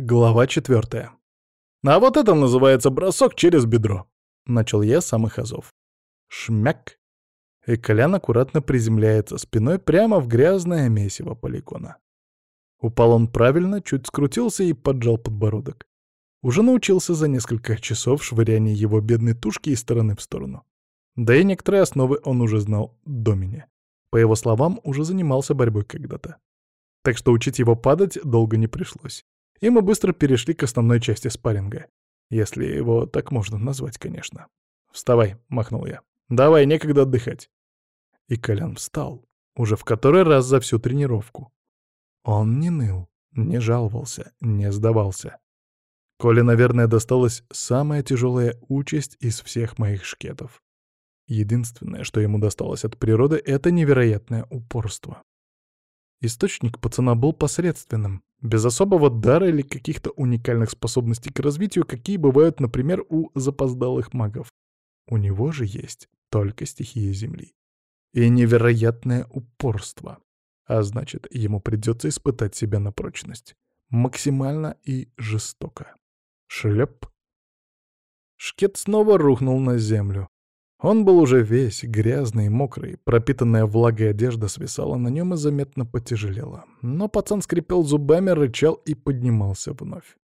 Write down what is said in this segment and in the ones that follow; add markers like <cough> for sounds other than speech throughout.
Глава четвертая. А вот это называется бросок через бедро. Начал я самых азов. Шмяк. И Колян аккуратно приземляется спиной прямо в грязное месиво полигона. Упал он правильно, чуть скрутился и поджал подбородок. Уже научился за несколько часов швыряния его бедной тушки из стороны в сторону. Да и некоторые основы он уже знал до меня. По его словам, уже занимался борьбой когда-то. Так что учить его падать долго не пришлось и мы быстро перешли к основной части спарринга. Если его так можно назвать, конечно. «Вставай», — махнул я. «Давай, некогда отдыхать». И Колян встал, уже в который раз за всю тренировку. Он не ныл, не жаловался, не сдавался. Коле, наверное, досталась самая тяжелая участь из всех моих шкетов. Единственное, что ему досталось от природы, — это невероятное упорство. Источник пацана был посредственным, без особого дара или каких-то уникальных способностей к развитию, какие бывают, например, у запоздалых магов. У него же есть только стихия Земли. И невероятное упорство. А значит, ему придется испытать себя на прочность. Максимально и жестоко. Шлеп. Шкет снова рухнул на землю. Он был уже весь грязный и мокрый, пропитанная влагой одежда свисала на нем и заметно потяжелела. Но пацан скрипел зубами, рычал и поднимался вновь.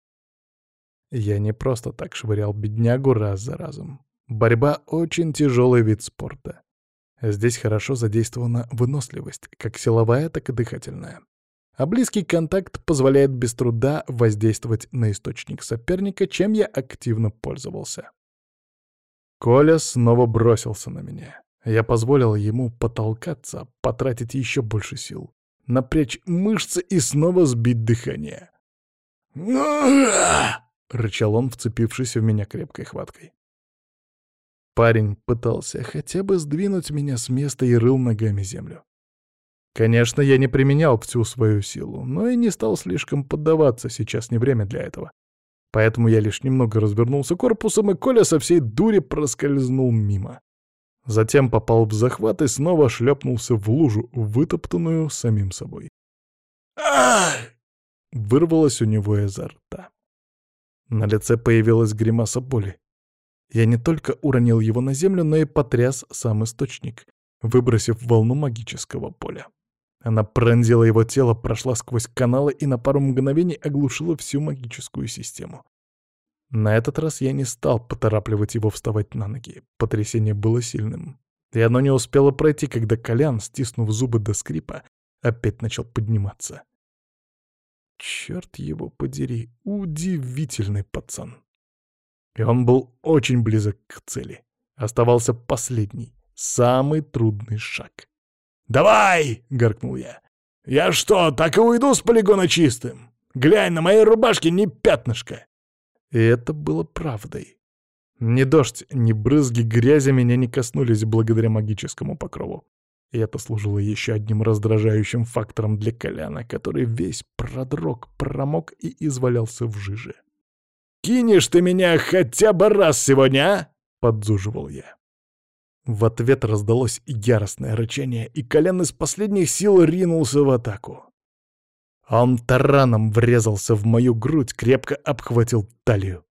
Я не просто так швырял беднягу раз за разом. Борьба — очень тяжелый вид спорта. Здесь хорошо задействована выносливость, как силовая, так и дыхательная. А близкий контакт позволяет без труда воздействовать на источник соперника, чем я активно пользовался. Коля снова бросился на меня. Я позволил ему потолкаться, потратить еще больше сил, напрячь мышцы и снова сбить дыхание. рычал он, вцепившись в меня крепкой хваткой. Парень пытался хотя бы сдвинуть меня с места и рыл ногами землю. Конечно, я не применял всю свою силу, но и не стал слишком поддаваться, сейчас не время для этого. Поэтому я лишь немного развернулся корпусом, и Коля со всей дури проскользнул мимо. Затем попал в захват и снова шлепнулся в лужу, вытоптанную самим собой. «Ай!» — вырвалось у него изо рта. На лице появилась гримаса боли. Я не только уронил его на землю, но и потряс сам источник, выбросив волну магического поля. Она пронзила его тело, прошла сквозь каналы и на пару мгновений оглушила всю магическую систему. На этот раз я не стал поторапливать его вставать на ноги. Потрясение было сильным. И оно не успело пройти, когда Колян, стиснув зубы до скрипа, опять начал подниматься. Черт его подери, удивительный пацан. И он был очень близок к цели. Оставался последний, самый трудный шаг. «Давай!» — гаркнул я. «Я что, так и уйду с полигона чистым? Глянь, на моей рубашке ни пятнышка!» И это было правдой. Ни дождь, ни брызги грязи меня не коснулись благодаря магическому покрову. И это служило еще одним раздражающим фактором для Коляна, который весь продрог, промок и извалялся в жиже. «Кинешь ты меня хотя бы раз сегодня, а?» — подзуживал я. В ответ раздалось яростное рычание, и Колян из последних сил ринулся в атаку. Он тараном врезался в мою грудь, крепко обхватил талию.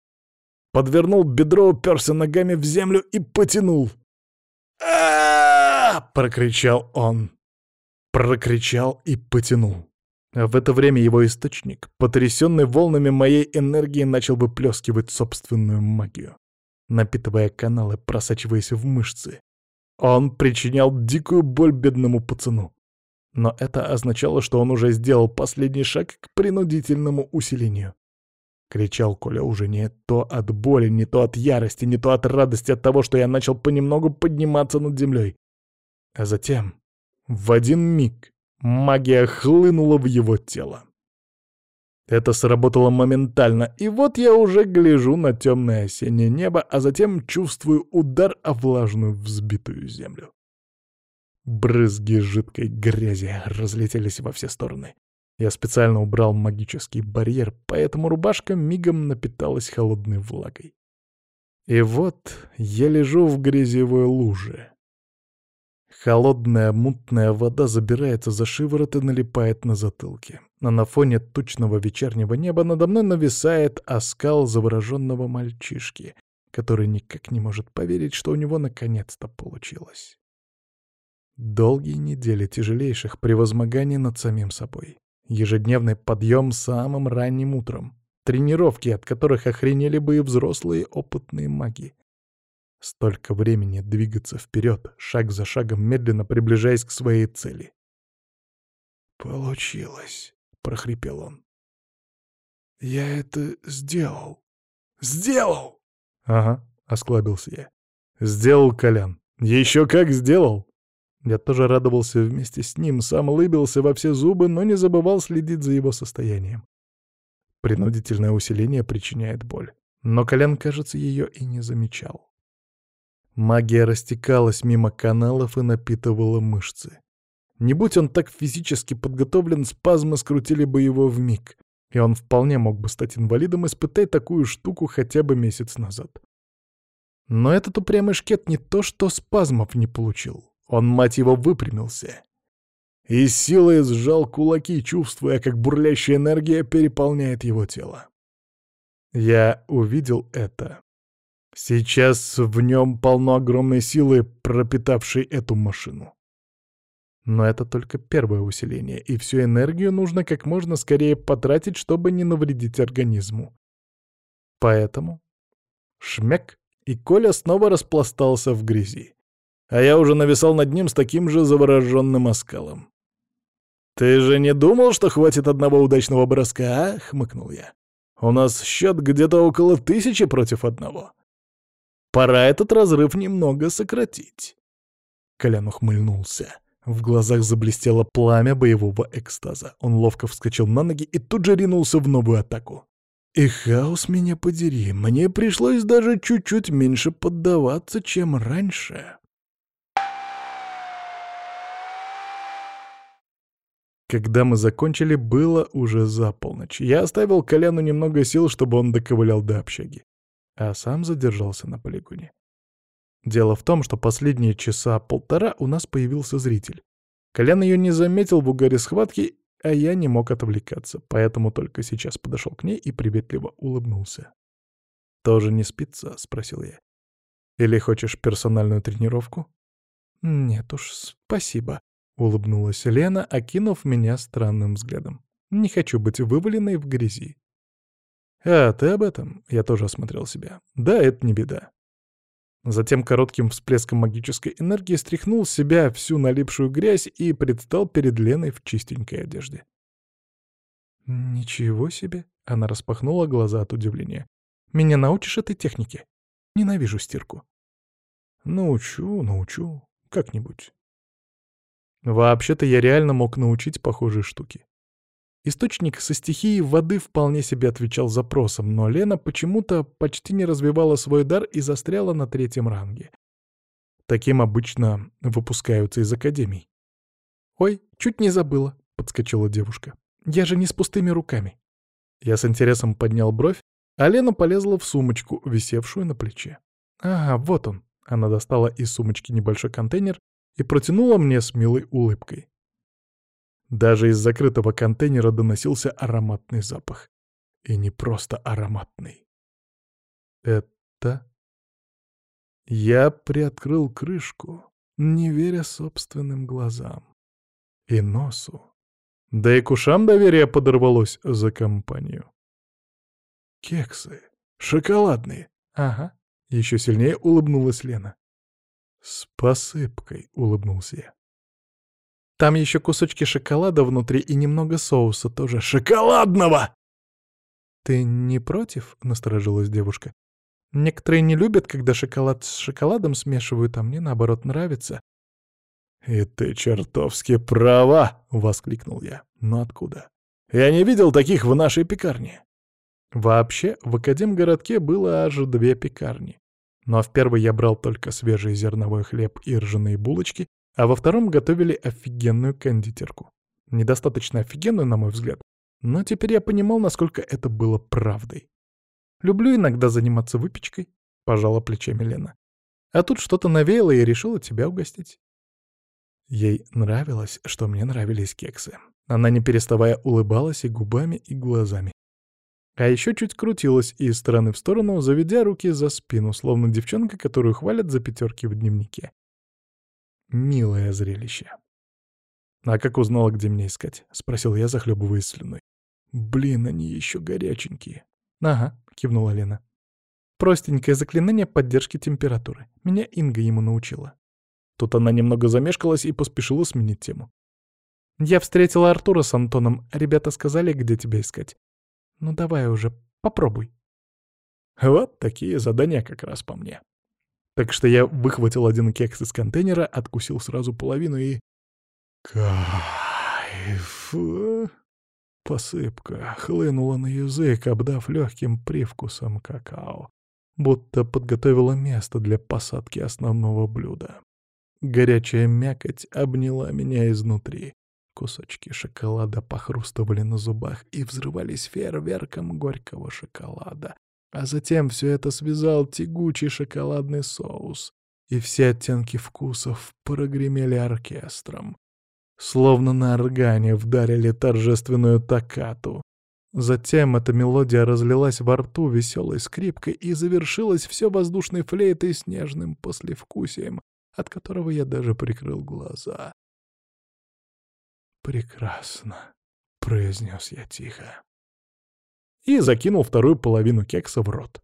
Подвернул бедро, уперся ногами в землю и потянул. а прокричал он. Прокричал и потянул. В это время его источник, потрясенный волнами моей энергии, начал выплескивать собственную магию напитывая каналы, просачиваясь в мышцы. Он причинял дикую боль бедному пацану. Но это означало, что он уже сделал последний шаг к принудительному усилению. Кричал Коля уже не то от боли, не то от ярости, не то от радости от того, что я начал понемногу подниматься над землей. А затем, в один миг, магия хлынула в его тело. Это сработало моментально, и вот я уже гляжу на темное осеннее небо, а затем чувствую удар о влажную взбитую землю. Брызги жидкой грязи разлетелись во все стороны. Я специально убрал магический барьер, поэтому рубашка мигом напиталась холодной влагой. И вот я лежу в грязевой луже. Холодная мутная вода забирается за шиворот и налипает на затылке. А на фоне тучного вечернего неба надо мной нависает оскал завороженного мальчишки, который никак не может поверить, что у него наконец-то получилось. Долгие недели тяжелейших превозмоганий над самим собой. Ежедневный подъем самым ранним утром. Тренировки, от которых охренели бы и взрослые опытные маги. Столько времени двигаться вперед, шаг за шагом, медленно приближаясь к своей цели. «Получилось», — прохрипел он. «Я это сделал. Сделал!» «Ага», — осклабился я. «Сделал, Колян. Еще как сделал!» Я тоже радовался вместе с ним, сам улыбился во все зубы, но не забывал следить за его состоянием. Принудительное усиление причиняет боль. Но Колян, кажется, ее и не замечал. Магия растекалась мимо каналов и напитывала мышцы. Не будь он так физически подготовлен, спазмы скрутили бы его в миг, и он вполне мог бы стать инвалидом, испытать такую штуку хотя бы месяц назад. Но этот упрямый шкет не то что спазмов не получил, он, мать его, выпрямился. И силой сжал кулаки, чувствуя, как бурлящая энергия переполняет его тело. Я увидел это Сейчас в нем полно огромной силы, пропитавшей эту машину. Но это только первое усиление, и всю энергию нужно как можно скорее потратить, чтобы не навредить организму. Поэтому шмяк, и Коля снова распластался в грязи. А я уже нависал над ним с таким же завороженным оскалом. «Ты же не думал, что хватит одного удачного броска, а?» — хмыкнул я. «У нас счет где-то около тысячи против одного». Пора этот разрыв немного сократить. Колян ухмыльнулся. В глазах заблестело пламя боевого экстаза. Он ловко вскочил на ноги и тут же ринулся в новую атаку. И хаос меня подери, мне пришлось даже чуть-чуть меньше поддаваться, чем раньше. Когда мы закончили, было уже за полночь. Я оставил Коляну немного сил, чтобы он доковылял до общаги а сам задержался на полигоне. Дело в том, что последние часа полтора у нас появился зритель. Колян ее не заметил в угаре схватки, а я не мог отвлекаться, поэтому только сейчас подошел к ней и приветливо улыбнулся. «Тоже не спится?» — спросил я. «Или хочешь персональную тренировку?» «Нет уж, спасибо», — улыбнулась Лена, окинув меня странным взглядом. «Не хочу быть вываленной в грязи». «А, ты об этом?» — я тоже осмотрел себя. «Да, это не беда». Затем коротким всплеском магической энергии стряхнул с себя всю налипшую грязь и предстал перед Леной в чистенькой одежде. «Ничего себе!» — она распахнула глаза от удивления. «Меня научишь этой технике? Ненавижу стирку». «Научу, научу. Как-нибудь». Вообще-то я реально мог научить похожие штуки. Источник со стихией воды вполне себе отвечал запросам, но Лена почему-то почти не развивала свой дар и застряла на третьем ранге. Таким обычно выпускаются из академий. «Ой, чуть не забыла», — подскочила девушка. «Я же не с пустыми руками». Я с интересом поднял бровь, а Лена полезла в сумочку, висевшую на плече. «Ага, вот он». Она достала из сумочки небольшой контейнер и протянула мне с милой улыбкой. Даже из закрытого контейнера доносился ароматный запах. И не просто ароматный. Это... Я приоткрыл крышку, не веря собственным глазам. И носу. Да и к ушам доверие подорвалось за компанию. Кексы. Шоколадные. Ага. Еще сильнее улыбнулась Лена. «С посыпкой», — улыбнулся я. Там еще кусочки шоколада внутри и немного соуса тоже. Шоколадного! «Ты не против?» — насторожилась девушка. «Некоторые не любят, когда шоколад с шоколадом смешивают, а мне, наоборот, нравится». «И ты чертовски права!» — воскликнул я. «Но откуда? Я не видел таких в нашей пекарне». Вообще, в Академгородке было аж две пекарни. Но в первой я брал только свежий зерновой хлеб и ржаные булочки, а во втором готовили офигенную кондитерку. Недостаточно офигенную, на мой взгляд, но теперь я понимал, насколько это было правдой. «Люблю иногда заниматься выпечкой», — пожала плечами Лена. «А тут что-то навеяло и решила тебя угостить». Ей нравилось, что мне нравились кексы. Она не переставая улыбалась и губами, и глазами. А еще чуть крутилась из стороны в сторону, заведя руки за спину, словно девчонка, которую хвалят за пятерки в дневнике. Милое зрелище. «А как узнала, где меня искать?» — спросил я, захлебываясь слюной. «Блин, они еще горяченькие». «Ага», — кивнула Лена. «Простенькое заклинание поддержки температуры. Меня Инга ему научила». Тут она немного замешкалась и поспешила сменить тему. «Я встретила Артура с Антоном. Ребята сказали, где тебя искать. Ну давай уже, попробуй». Вот такие задания как раз по мне. Так что я выхватил один кекс из контейнера, откусил сразу половину и... Кайф! Посыпка хлынула на язык, обдав легким привкусом какао, будто подготовила место для посадки основного блюда. Горячая мякоть обняла меня изнутри. Кусочки шоколада похрустывали на зубах и взрывались фейерверком горького шоколада. А затем все это связал тягучий шоколадный соус, и все оттенки вкусов прогремели оркестром. Словно на органе вдарили торжественную токкату. Затем эта мелодия разлилась во рту веселой скрипкой и завершилась все воздушной флейтой с нежным послевкусием, от которого я даже прикрыл глаза. «Прекрасно», — произнес я тихо. И закинул вторую половину кекса в рот.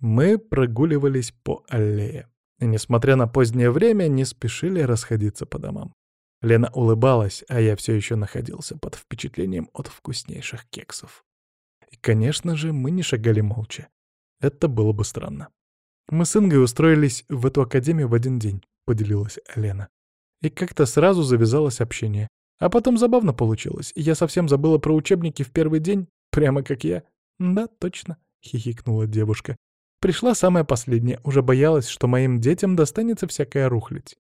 Мы прогуливались по аллее несмотря на позднее время, не спешили расходиться по домам. Лена улыбалась, а я все еще находился под впечатлением от вкуснейших кексов. И, конечно же, мы не шагали молча. Это было бы странно. «Мы с Ингой устроились в эту академию в один день», — поделилась Лена. И как-то сразу завязалось общение. А потом забавно получилось. Я совсем забыла про учебники в первый день, прямо как я. «Да, точно», — хихикнула девушка. Пришла самая последняя, уже боялась, что моим детям достанется всякая рухлядь.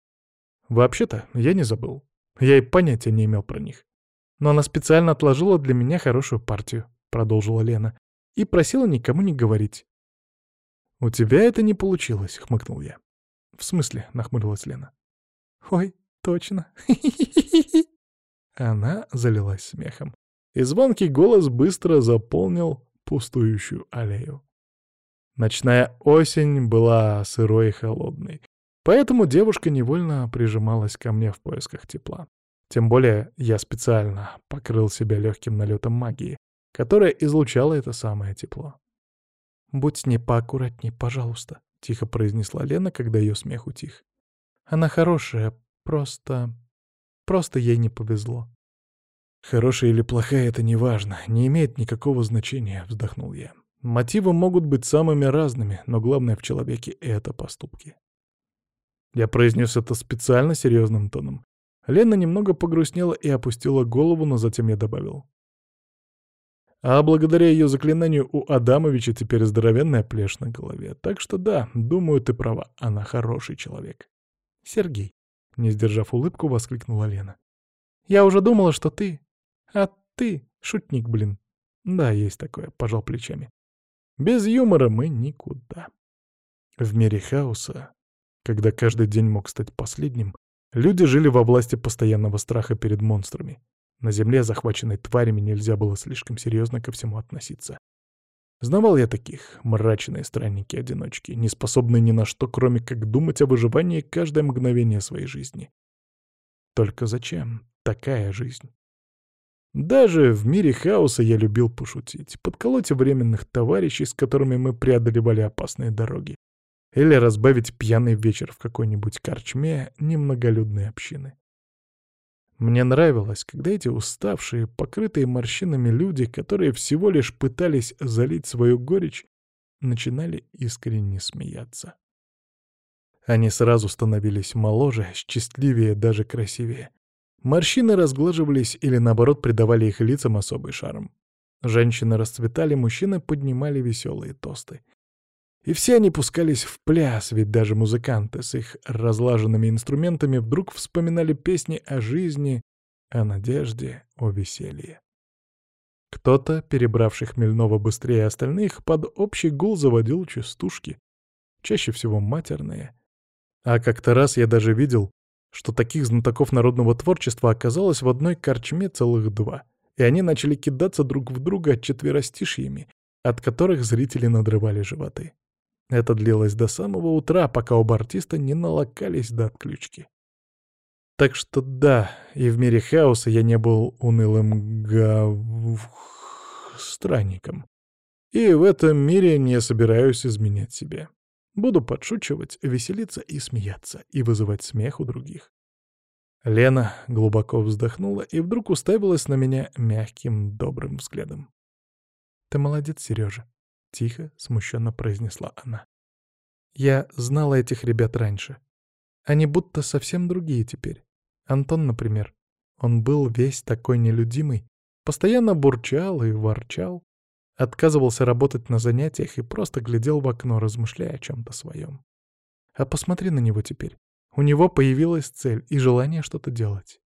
Вообще-то, я не забыл. Я и понятия не имел про них. Но она специально отложила для меня хорошую партию, продолжила Лена, и просила никому не говорить. «У тебя это не получилось», — хмыкнул я. «В смысле?» — нахмурилась Лена. «Ой, точно». <laughs> Она залилась смехом, и звонкий голос быстро заполнил пустующую аллею. Ночная осень была сырой и холодной, поэтому девушка невольно прижималась ко мне в поисках тепла. Тем более я специально покрыл себя легким налетом магии, которая излучала это самое тепло. «Будь с ней поаккуратней, пожалуйста», — тихо произнесла Лена, когда ее смех утих. «Она хорошая, просто... просто ей не повезло». «Хорошая или плохая — это неважно, не имеет никакого значения», — вздохнул я. Мотивы могут быть самыми разными, но главное в человеке — это поступки. Я произнес это специально серьезным тоном. Лена немного погрустнела и опустила голову, но затем я добавил. А благодаря ее заклинанию у Адамовича теперь здоровенная плешь на голове. Так что да, думаю, ты права, она хороший человек. Сергей, не сдержав улыбку, воскликнула Лена. Я уже думала, что ты... А ты шутник, блин. Да, есть такое, пожал плечами. Без юмора мы никуда. В мире хаоса, когда каждый день мог стать последним, люди жили во власти постоянного страха перед монстрами. На земле, захваченной тварями, нельзя было слишком серьезно ко всему относиться. Знавал я таких, мрачные странники-одиночки, не способные ни на что, кроме как думать о выживании каждое мгновение своей жизни. Только зачем такая жизнь? Даже в мире хаоса я любил пошутить, подколоть временных товарищей, с которыми мы преодолевали опасные дороги, или разбавить пьяный вечер в какой-нибудь корчме немноголюдной общины. Мне нравилось, когда эти уставшие, покрытые морщинами люди, которые всего лишь пытались залить свою горечь, начинали искренне смеяться. Они сразу становились моложе, счастливее, даже красивее. Морщины разглаживались или, наоборот, придавали их лицам особый шарм. Женщины расцветали, мужчины поднимали веселые тосты. И все они пускались в пляс, ведь даже музыканты с их разлаженными инструментами вдруг вспоминали песни о жизни, о надежде, о веселье. Кто-то, перебравший хмельного быстрее остальных, под общий гул заводил частушки. чаще всего матерные. А как-то раз я даже видел, что таких знатоков народного творчества оказалось в одной корчме целых два, и они начали кидаться друг в друга четверостишьями, от которых зрители надрывали животы. Это длилось до самого утра, пока оба артиста не налокались до отключки. Так что да, и в мире хаоса я не был унылым гав... странником. И в этом мире не собираюсь изменять себе. Буду подшучивать, веселиться и смеяться, и вызывать смех у других. Лена глубоко вздохнула и вдруг уставилась на меня мягким, добрым взглядом. «Ты молодец, Сережа», — тихо, смущенно произнесла она. «Я знала этих ребят раньше. Они будто совсем другие теперь. Антон, например. Он был весь такой нелюдимый, постоянно бурчал и ворчал, отказывался работать на занятиях и просто глядел в окно, размышляя о чем-то своем. А посмотри на него теперь. У него появилась цель и желание что-то делать.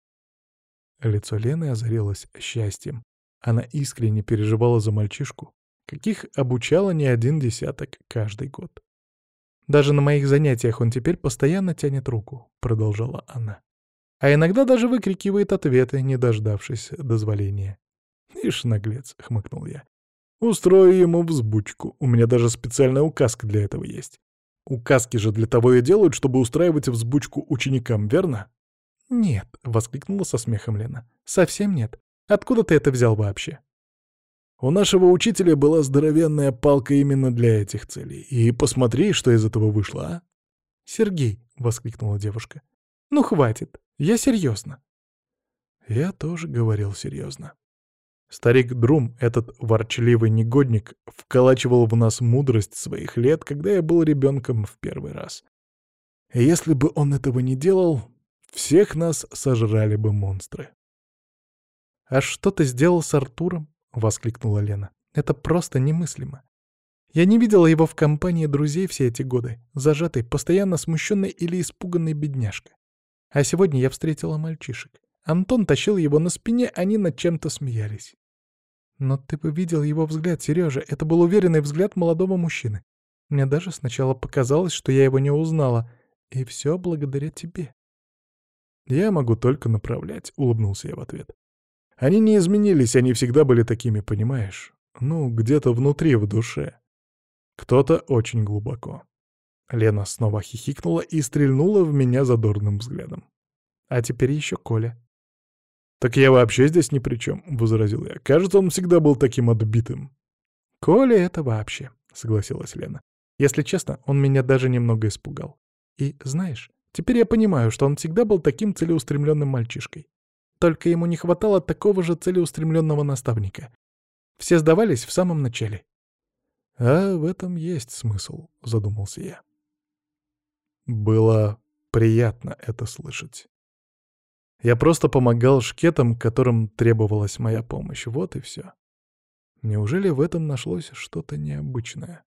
Лицо Лены озарилось счастьем. Она искренне переживала за мальчишку, каких обучала не один десяток каждый год. «Даже на моих занятиях он теперь постоянно тянет руку», — продолжала она. «А иногда даже выкрикивает ответы, не дождавшись дозволения». «Ишь, наглец», — хмыкнул я. «Устрою ему взбучку. У меня даже специальная указка для этого есть. Указки же для того и делают, чтобы устраивать взбучку ученикам, верно?» «Нет», — воскликнула со смехом Лена. «Совсем нет. Откуда ты это взял вообще?» У нашего учителя была здоровенная палка именно для этих целей. И посмотри, что из этого вышло, а? «Сергей», — воскликнула девушка. «Ну, хватит. Я серьезно». Я тоже говорил серьезно. Старик Друм, этот ворчливый негодник, вколачивал в нас мудрость своих лет, когда я был ребенком в первый раз. И если бы он этого не делал, всех нас сожрали бы монстры. «А что ты сделал с Артуром?» — воскликнула Лена. «Это просто немыслимо. Я не видела его в компании друзей все эти годы, зажатый, постоянно смущенный или испуганный бедняжка. А сегодня я встретила мальчишек. Антон тащил его на спине, они над чем-то смеялись. Но ты бы видел его взгляд, Сережа. Это был уверенный взгляд молодого мужчины. Мне даже сначала показалось, что я его не узнала. И все благодаря тебе. «Я могу только направлять», — улыбнулся я в ответ. Они не изменились, они всегда были такими, понимаешь? Ну, где-то внутри, в душе. Кто-то очень глубоко. Лена снова хихикнула и стрельнула в меня задорным взглядом. А теперь еще Коля. «Так я вообще здесь ни при чем», — возразил я. «Кажется, он всегда был таким отбитым». «Коля — это вообще», — согласилась Лена. «Если честно, он меня даже немного испугал. И, знаешь, теперь я понимаю, что он всегда был таким целеустремленным мальчишкой. Только ему не хватало такого же целеустремленного наставника. Все сдавались в самом начале. «А в этом есть смысл», — задумался я. Было приятно это слышать. Я просто помогал шкетам, которым требовалась моя помощь. Вот и все. Неужели в этом нашлось что-то необычное?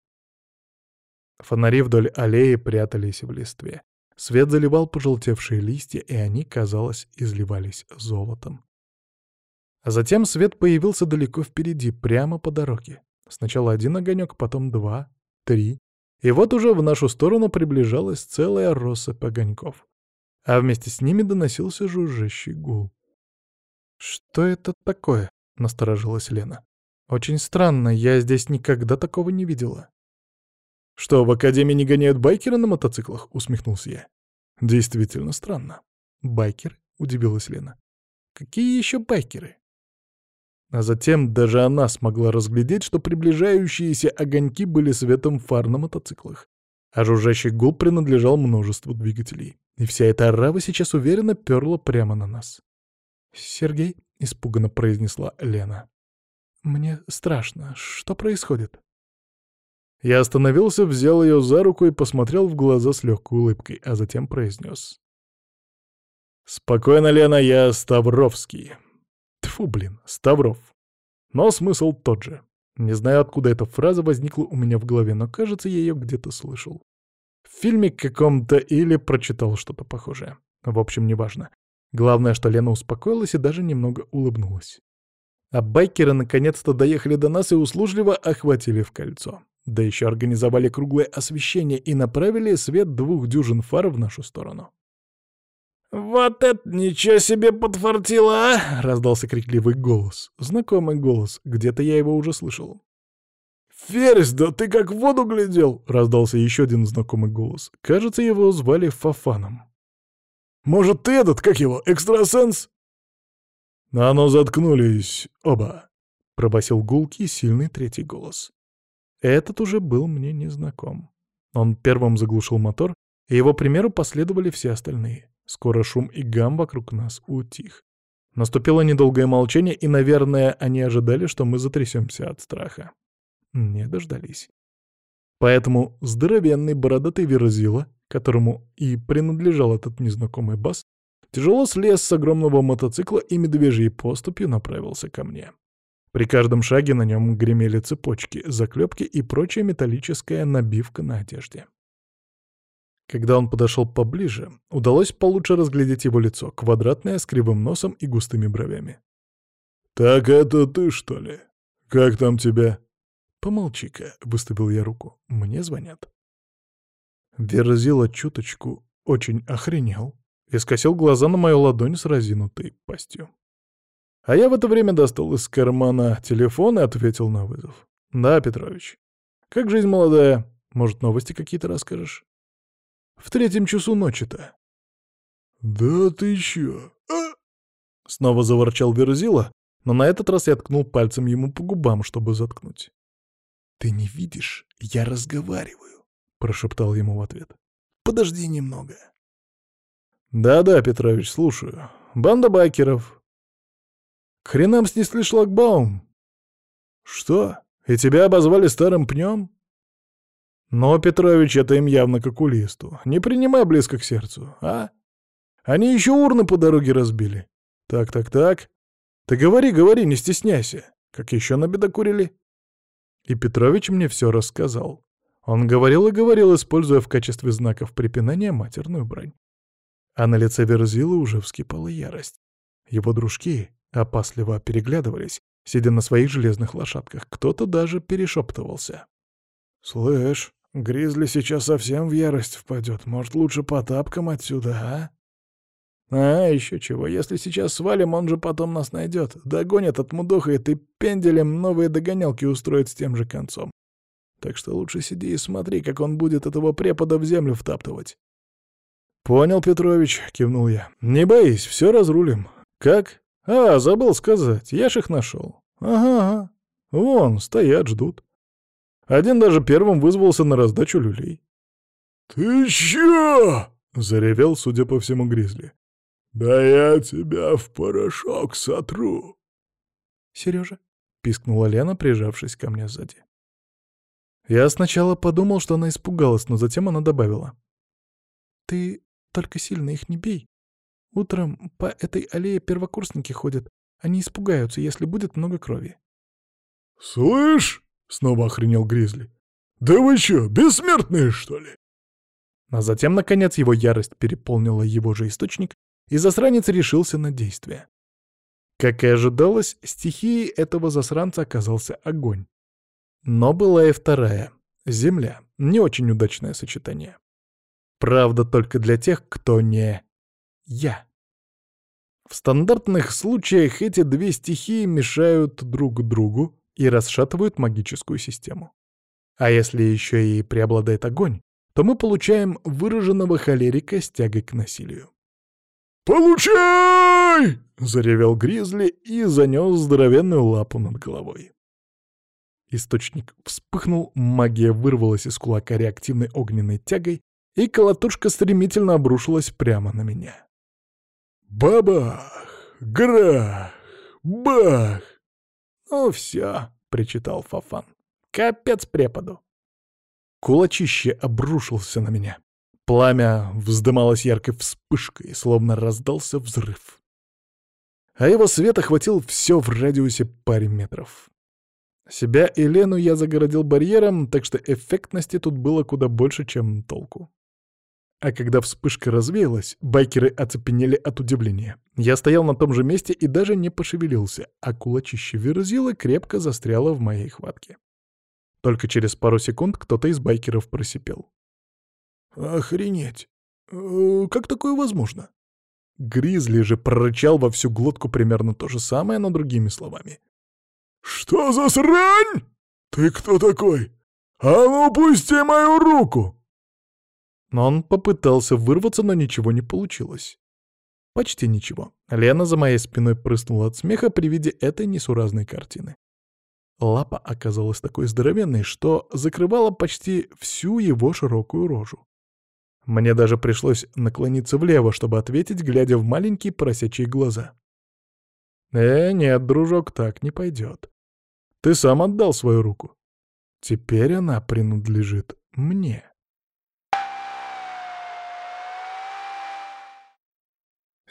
Фонари вдоль аллеи прятались в листве. Свет заливал пожелтевшие листья, и они, казалось, изливались золотом. А затем свет появился далеко впереди, прямо по дороге. Сначала один огонек, потом два, три. И вот уже в нашу сторону приближалась целая россыпь огоньков. А вместе с ними доносился жужжащий гул. «Что это такое?» — насторожилась Лена. «Очень странно, я здесь никогда такого не видела». «Что, в Академии не гоняют байкеры на мотоциклах?» — усмехнулся я. «Действительно странно». «Байкер?» — удивилась Лена. «Какие еще байкеры?» А затем даже она смогла разглядеть, что приближающиеся огоньки были светом фар на мотоциклах, а жужжащий гул принадлежал множеству двигателей. И вся эта арава сейчас уверенно перла прямо на нас. «Сергей?» — испуганно произнесла Лена. «Мне страшно. Что происходит?» Я остановился, взял ее за руку и посмотрел в глаза с легкой улыбкой, а затем произнес. «Спокойно, Лена, я Ставровский». Тфу, блин, Ставров. Но смысл тот же. Не знаю, откуда эта фраза возникла у меня в голове, но, кажется, я ее где-то слышал. В фильме каком-то или прочитал что-то похожее. В общем, неважно. Главное, что Лена успокоилась и даже немного улыбнулась. А байкеры наконец-то доехали до нас и услужливо охватили в кольцо. Да еще организовали круглое освещение и направили свет двух дюжин фар в нашу сторону. «Вот это ничего себе подфартило, а!» — раздался крикливый голос. Знакомый голос, где-то я его уже слышал. «Ферзь, да ты как в воду глядел!» — раздался еще один знакомый голос. Кажется, его звали Фафаном. «Может, ты этот, как его, экстрасенс?» «А ну, заткнулись оба!» — пробасил гулкий сильный третий голос. Этот уже был мне незнаком. Он первым заглушил мотор, и его примеру последовали все остальные. Скоро шум и гам вокруг нас утих. Наступило недолгое молчание, и, наверное, они ожидали, что мы затрясемся от страха. Не дождались. Поэтому здоровенный бородатый верзила, которому и принадлежал этот незнакомый бас, тяжело слез с огромного мотоцикла и медвежьей поступью направился ко мне. При каждом шаге на нем гремели цепочки, заклепки и прочая металлическая набивка на одежде. Когда он подошел поближе, удалось получше разглядеть его лицо, квадратное, с кривым носом и густыми бровями. «Так это ты, что ли? Как там тебя?» «Помолчи-ка», — выступил я руку. «Мне звонят». Верзила чуточку, очень охренел и скосил глаза на мою ладонь с разинутой пастью. А я в это время достал из кармана телефон и ответил на вызов. «Да, Петрович. Как жизнь молодая? Может, новости какие-то расскажешь?» В третьем часу ночи-то. «Да ты чё?» а? Снова заворчал Верзила, но на этот раз я ткнул пальцем ему по губам, чтобы заткнуть. «Ты не видишь? Я разговариваю», — прошептал ему в ответ. «Подожди немного». «Да-да, Петрович, слушаю. Банда байкеров». «К хренам снесли шлагбаум». «Что? И тебя обозвали старым пнем?» Но, Петрович, это им явно к окулисту. Не принимай близко к сердцу, а? Они еще урны по дороге разбили. Так-так-так. Ты говори, говори, не стесняйся. Как еще набедокурили? И Петрович мне все рассказал. Он говорил и говорил, используя в качестве знаков препинания матерную брань. А на лице Верзилы уже вскипала ярость. Его дружки опасливо переглядывались, сидя на своих железных лошадках. Кто-то даже перешептывался. «Слышь, Гризли сейчас совсем в ярость впадет. Может, лучше по тапкам отсюда, а? А, еще чего. Если сейчас свалим, он же потом нас найдет. Догонит, отмудохает и пенделем новые догонялки устроит с тем же концом. Так что лучше сиди и смотри, как он будет этого препода в землю втаптывать. «Понял, Петрович», — кивнул я. «Не боись, все разрулим. Как? А, забыл сказать, я ж их нашел. Ага, ага. Вон, стоят, ждут. Один даже первым вызвался на раздачу люлей. «Ты чё?» — заревел, судя по всему, Гризли. «Да я тебя в порошок сотру!» «Сережа?» — пискнула Лена, прижавшись ко мне сзади. Я сначала подумал, что она испугалась, но затем она добавила. «Ты только сильно их не бей. Утром по этой аллее первокурсники ходят. Они испугаются, если будет много крови». «Слышь!» — снова охренел Гризли. «Да вы чё, бессмертные, что ли?» А затем, наконец, его ярость переполнила его же источник, и засранец решился на действие. Как и ожидалось, стихией этого засранца оказался огонь. Но была и вторая — земля. Не очень удачное сочетание. Правда, только для тех, кто не я. В стандартных случаях эти две стихии мешают друг другу, и расшатывают магическую систему. А если еще и преобладает огонь, то мы получаем выраженного холерика с тягой к насилию. «Получай!» — заревел Гризли и занес здоровенную лапу над головой. Источник вспыхнул, магия вырвалась из кулака реактивной огненной тягой, и колотушка стремительно обрушилась прямо на меня. «Бабах! Грах! Бах!» «Ну все», — причитал Фафан. «Капец преподу». Кулачище обрушился на меня. Пламя вздымалось яркой вспышкой, словно раздался взрыв. А его свет охватил все в радиусе паре метров. Себя и Лену я загородил барьером, так что эффектности тут было куда больше, чем толку. А когда вспышка развеялась, байкеры оцепенели от удивления. Я стоял на том же месте и даже не пошевелился, а кулачище верзила крепко застряло в моей хватке. Только через пару секунд кто-то из байкеров просипел. «Охренеть! Э, как такое возможно?» Гризли же прорычал во всю глотку примерно то же самое, но другими словами. «Что за срань? Ты кто такой? А ну пусти мою руку!» Но он попытался вырваться, но ничего не получилось. Почти ничего. Лена за моей спиной прыснула от смеха при виде этой несуразной картины. Лапа оказалась такой здоровенной, что закрывала почти всю его широкую рожу. Мне даже пришлось наклониться влево, чтобы ответить, глядя в маленькие поросячьи глаза. «Э, нет, дружок, так не пойдет. Ты сам отдал свою руку. Теперь она принадлежит мне».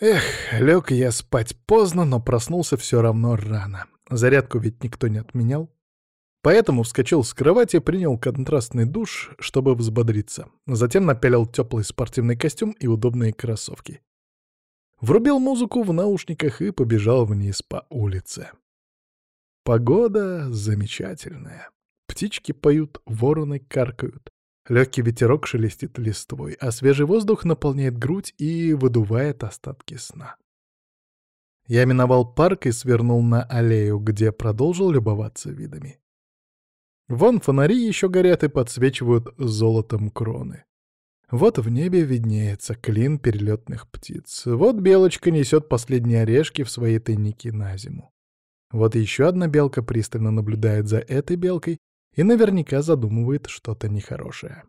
Эх, лег я спать поздно, но проснулся все равно рано. Зарядку ведь никто не отменял. Поэтому вскочил с кровати, принял контрастный душ, чтобы взбодриться. Затем напялил теплый спортивный костюм и удобные кроссовки. Врубил музыку в наушниках и побежал вниз по улице. Погода замечательная. Птички поют, вороны каркают. Легкий ветерок шелестит листвой, а свежий воздух наполняет грудь и выдувает остатки сна. Я миновал парк и свернул на аллею, где продолжил любоваться видами. Вон фонари еще горят и подсвечивают золотом кроны. Вот в небе виднеется клин перелетных птиц. Вот белочка несет последние орешки в свои тайники на зиму. Вот еще одна белка пристально наблюдает за этой белкой и наверняка задумывает что-то нехорошее.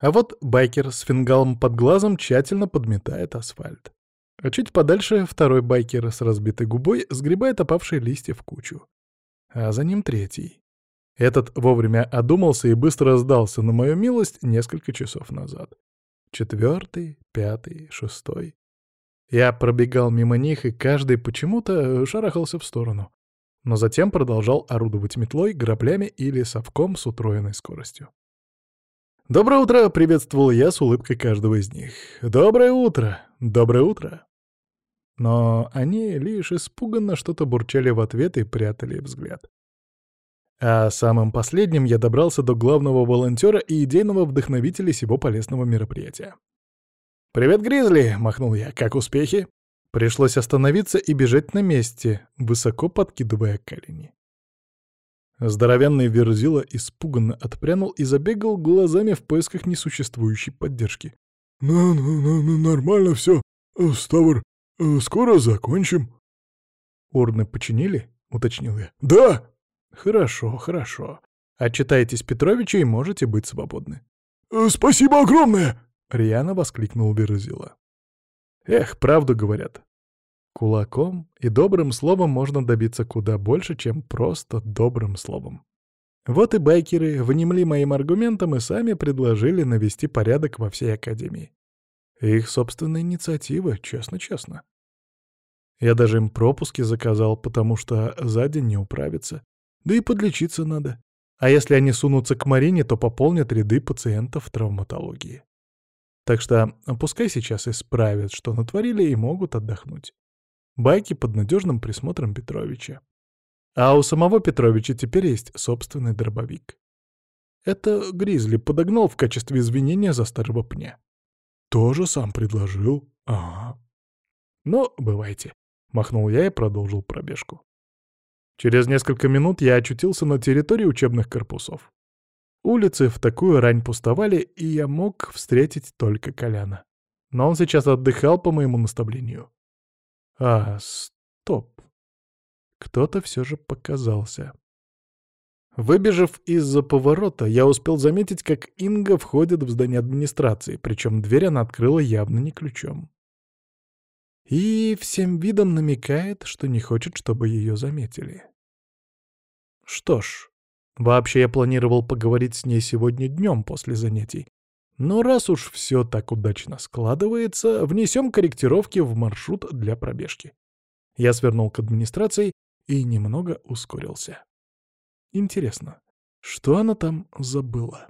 А вот байкер с фингалом под глазом тщательно подметает асфальт. А чуть подальше второй байкер с разбитой губой сгребает опавшие листья в кучу. А за ним третий. Этот вовремя одумался и быстро сдался на мою милость несколько часов назад. Четвертый, пятый, шестой. Я пробегал мимо них, и каждый почему-то шарахался в сторону. Но затем продолжал орудовать метлой, граблями или совком с утроенной скоростью. «Доброе утро!» — приветствовал я с улыбкой каждого из них. «Доброе утро! Доброе утро!» Но они лишь испуганно что-то бурчали в ответ и прятали взгляд. А самым последним я добрался до главного волонтера и идейного вдохновителя сего полезного мероприятия. «Привет, Гризли!» — махнул я. «Как успехи?» Пришлось остановиться и бежать на месте, высоко подкидывая колени. Здоровенный Верзила испуганно отпрянул и забегал глазами в поисках несуществующей поддержки. «Ну-ну-ну, нормально все, Ставр, э, скоро закончим». «Урны починили?» — уточнил я. «Да!» «Хорошо, хорошо. Отчитайтесь Петровича и можете быть свободны». Э, «Спасибо огромное!» — рьяно воскликнул Верзила. «Эх, правду говорят. Кулаком и добрым словом можно добиться куда больше, чем просто добрым словом. Вот и байкеры внемли моим аргументам и сами предложили навести порядок во всей Академии. Их собственная инициатива, честно-честно. Я даже им пропуски заказал, потому что за день не управиться. Да и подлечиться надо. А если они сунутся к Марине, то пополнят ряды пациентов травматологии. Так что пускай сейчас исправят, что натворили, и могут отдохнуть. Байки под надежным присмотром Петровича. А у самого Петровича теперь есть собственный дробовик. Это Гризли подогнал в качестве извинения за старого пня. Тоже сам предложил. Ага. Ну, бывайте. Махнул я и продолжил пробежку. Через несколько минут я очутился на территории учебных корпусов. Улицы в такую рань пустовали, и я мог встретить только Коляна. Но он сейчас отдыхал по моему наставлению. А, стоп. Кто-то все же показался. Выбежав из-за поворота, я успел заметить, как Инга входит в здание администрации, причем дверь она открыла явно не ключом. И всем видом намекает, что не хочет, чтобы ее заметили. Что ж, вообще я планировал поговорить с ней сегодня днем после занятий. Но раз уж все так удачно складывается, внесем корректировки в маршрут для пробежки. Я свернул к администрации и немного ускорился. Интересно, что она там забыла?